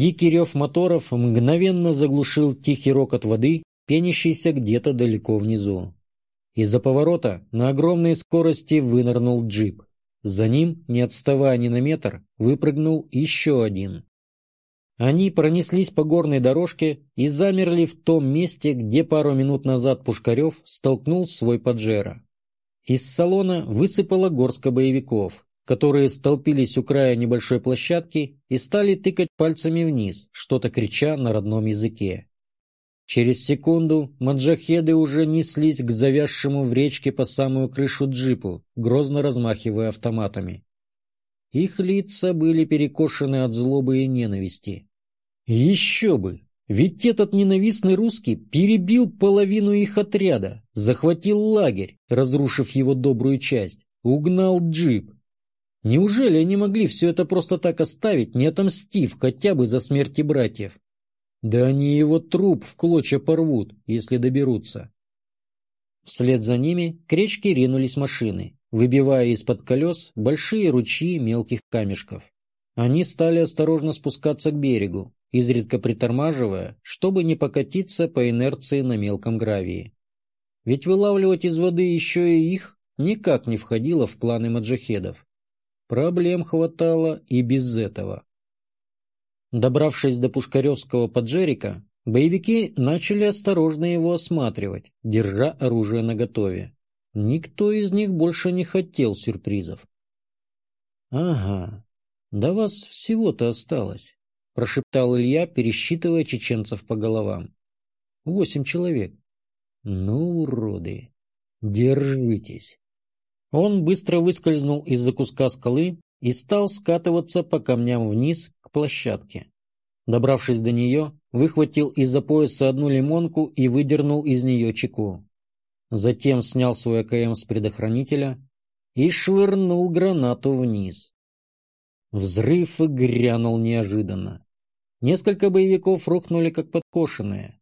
Дикий рев моторов мгновенно заглушил тихий рокот воды, пенящийся где-то далеко внизу. Из-за поворота на огромной скорости вынырнул джип. За ним, не отставая ни на метр, выпрыгнул еще один. Они пронеслись по горной дорожке и замерли в том месте, где пару минут назад Пушкарев столкнул свой поджера. Из салона высыпала горстка боевиков, которые столпились у края небольшой площадки и стали тыкать пальцами вниз, что-то крича на родном языке. Через секунду маджахеды уже неслись к завязшему в речке по самую крышу джипу, грозно размахивая автоматами. Их лица были перекошены от злобы и ненависти. Еще бы! Ведь этот ненавистный русский перебил половину их отряда, захватил лагерь, разрушив его добрую часть, угнал джип. Неужели они могли все это просто так оставить, не отомстив хотя бы за смерти братьев? Да они его труп в клочья порвут, если доберутся. Вслед за ними к речке ринулись машины, выбивая из-под колес большие ручьи мелких камешков. Они стали осторожно спускаться к берегу, изредка притормаживая, чтобы не покатиться по инерции на мелком гравии. Ведь вылавливать из воды еще и их никак не входило в планы маджахедов. Проблем хватало и без этого. Добравшись до Пушкаревского поджерика, боевики начали осторожно его осматривать, держа оружие наготове. Никто из них больше не хотел сюрпризов. «Ага, да вас всего-то осталось», — прошептал Илья, пересчитывая чеченцев по головам. «Восемь человек. Ну, уроды, держитесь». Он быстро выскользнул из-за куска скалы и стал скатываться по камням вниз к площадке. Добравшись до нее, выхватил из-за пояса одну лимонку и выдернул из нее чеку. Затем снял свой АКМ с предохранителя и швырнул гранату вниз. Взрыв грянул неожиданно. Несколько боевиков рухнули как подкошенные.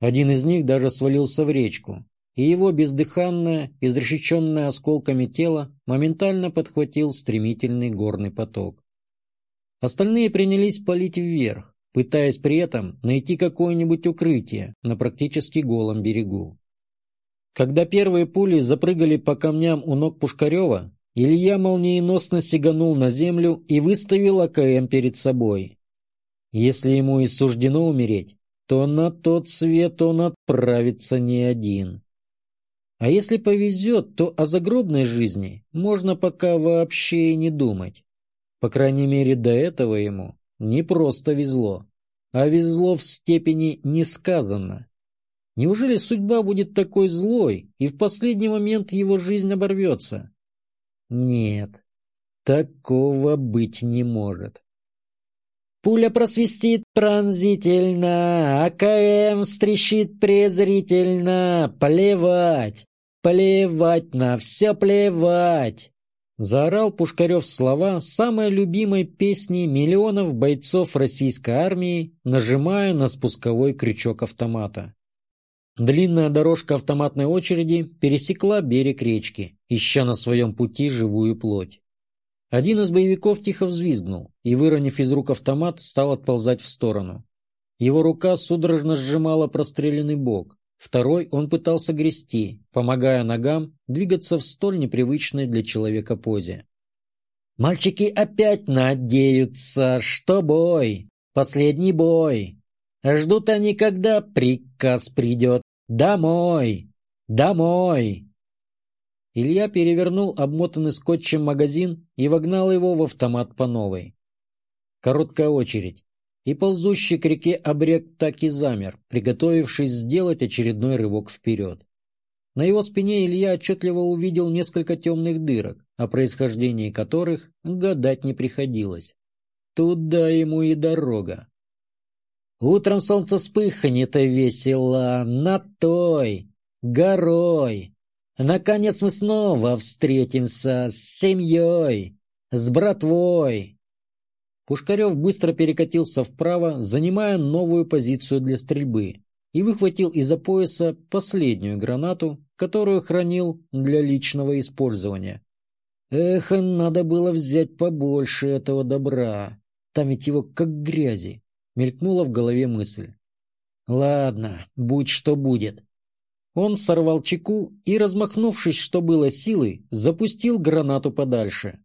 Один из них даже свалился в речку, и его бездыханное, изрешеченное осколками тело моментально подхватил стремительный горный поток. Остальные принялись палить вверх, пытаясь при этом найти какое-нибудь укрытие на практически голом берегу. Когда первые пули запрыгали по камням у ног Пушкарева, Илья молниеносно сиганул на землю и выставил АКМ перед собой. Если ему и суждено умереть, то на тот свет он отправится не один. А если повезет, то о загробной жизни можно пока вообще и не думать. По крайней мере, до этого ему не просто везло, а везло в степени несказанно. Неужели судьба будет такой злой, и в последний момент его жизнь оборвется? Нет, такого быть не может. Пуля просвистит пронзительно, АКМ стрещит презрительно. Плевать, плевать на все плевать. Заорал Пушкарев слова самой любимой песни миллионов бойцов российской армии, нажимая на спусковой крючок автомата. Длинная дорожка автоматной очереди пересекла берег речки, ища на своем пути живую плоть. Один из боевиков тихо взвизгнул и, выронив из рук автомат, стал отползать в сторону. Его рука судорожно сжимала простреленный бок. Второй он пытался грести, помогая ногам двигаться в столь непривычной для человека позе. «Мальчики опять надеются, что бой, последний бой. Ждут они, когда приказ придет. Домой! Домой!» Илья перевернул обмотанный скотчем магазин и вогнал его в автомат по новой. Короткая очередь. И ползущий к реке обрек так и замер, приготовившись сделать очередной рывок вперед. На его спине Илья отчетливо увидел несколько темных дырок, о происхождении которых гадать не приходилось. Туда ему и дорога. Утром солнце вспыхнет весело над той горой, Наконец мы снова встретимся с семьей, с братвой. Пушкарев быстро перекатился вправо, занимая новую позицию для стрельбы, и выхватил из-за пояса последнюю гранату, которую хранил для личного использования. Эх, надо было взять побольше этого добра, там ведь его как грязи. мелькнула в голове мысль. Ладно, будь что будет. Он сорвал чеку и, размахнувшись, что было силы, запустил гранату подальше.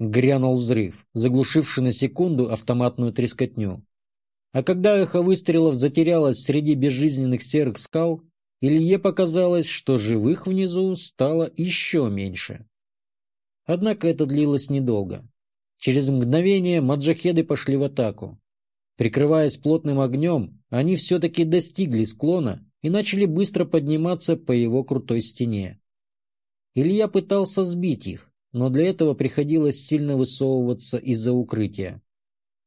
Грянул взрыв, заглушивший на секунду автоматную трескотню. А когда эхо выстрелов затерялось среди безжизненных серых скал, Илье показалось, что живых внизу стало еще меньше. Однако это длилось недолго. Через мгновение маджахеды пошли в атаку. Прикрываясь плотным огнем, они все-таки достигли склона и начали быстро подниматься по его крутой стене. Илья пытался сбить их, но для этого приходилось сильно высовываться из-за укрытия.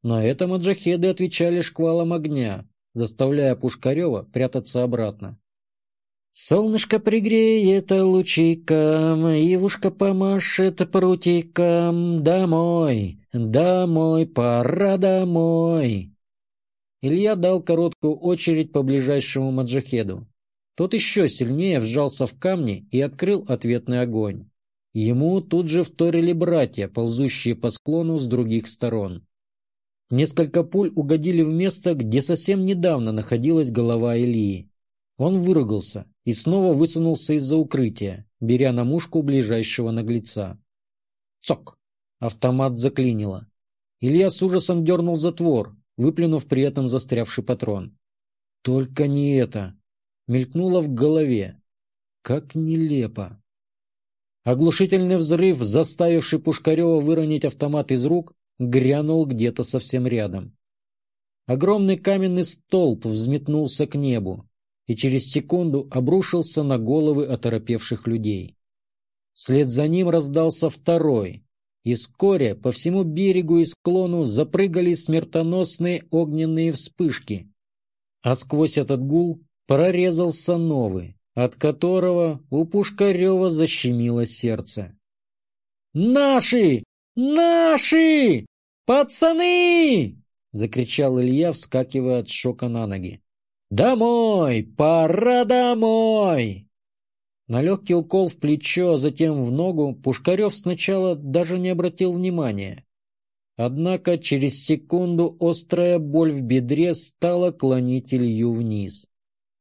На это маджахеды отвечали шквалом огня, заставляя Пушкарева прятаться обратно. Солнышко пригреет лучиком, Ивушка помашет прутиком. Домой, домой, пора домой. Илья дал короткую очередь по ближайшему маджахеду. Тот еще сильнее вжался в камни и открыл ответный огонь. Ему тут же вторили братья, ползущие по склону с других сторон. Несколько пуль угодили в место, где совсем недавно находилась голова Ильи. Он выругался и снова высунулся из-за укрытия, беря на мушку ближайшего наглеца. Цок! Автомат заклинило. Илья с ужасом дернул затвор, выплюнув при этом застрявший патрон. Только не это! Мелькнуло в голове. Как нелепо! Оглушительный взрыв, заставивший Пушкарева выронить автомат из рук, грянул где-то совсем рядом. Огромный каменный столб взметнулся к небу и через секунду обрушился на головы оторопевших людей. Вслед за ним раздался второй, и вскоре по всему берегу и склону запрыгали смертоносные огненные вспышки, а сквозь этот гул прорезался новый, от которого у Пушкарева защемило сердце. «Наши! Наши! Пацаны!» — закричал Илья, вскакивая от шока на ноги. «Домой! Пора домой!» На легкий укол в плечо, а затем в ногу Пушкарев сначала даже не обратил внимания. Однако через секунду острая боль в бедре стала клонить Илью вниз.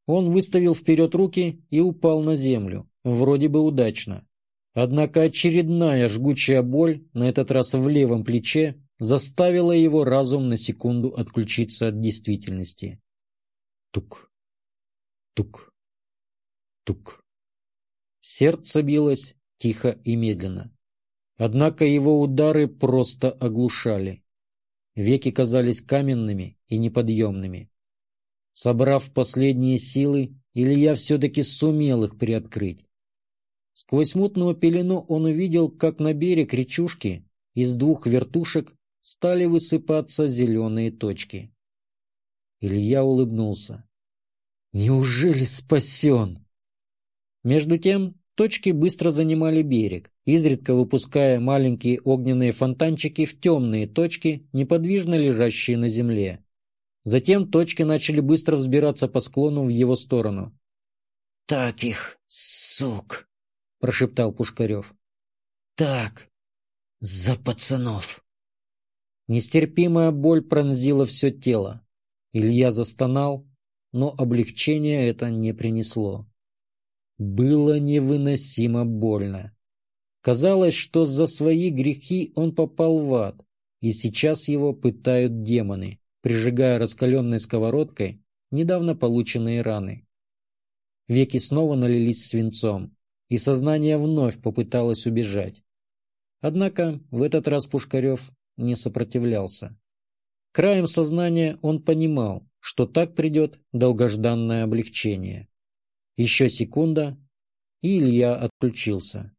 Он выставил вперед руки и упал на землю, вроде бы удачно. Однако очередная жгучая боль, на этот раз в левом плече, заставила его разум на секунду отключиться от действительности. Тук, тук, тук. Сердце билось тихо и медленно. Однако его удары просто оглушали. Веки казались каменными и неподъемными. Собрав последние силы, Илья все-таки сумел их приоткрыть. Сквозь мутную пелену он увидел, как на берег речушки из двух вертушек стали высыпаться зеленые точки. Илья улыбнулся. «Неужели спасен?» Между тем точки быстро занимали берег, изредка выпуская маленькие огненные фонтанчики в темные точки, неподвижно лежащие на земле. Затем точки начали быстро взбираться по склону в его сторону. «Так их, сук!» — прошептал Пушкарев. «Так, за пацанов!» Нестерпимая боль пронзила все тело. Илья застонал, но облегчения это не принесло. Было невыносимо больно. Казалось, что за свои грехи он попал в ад, и сейчас его пытают демоны прижигая раскаленной сковородкой недавно полученные раны. Веки снова налились свинцом, и сознание вновь попыталось убежать. Однако в этот раз Пушкарев не сопротивлялся. Краем сознания он понимал, что так придет долгожданное облегчение. Еще секунда, и Илья отключился.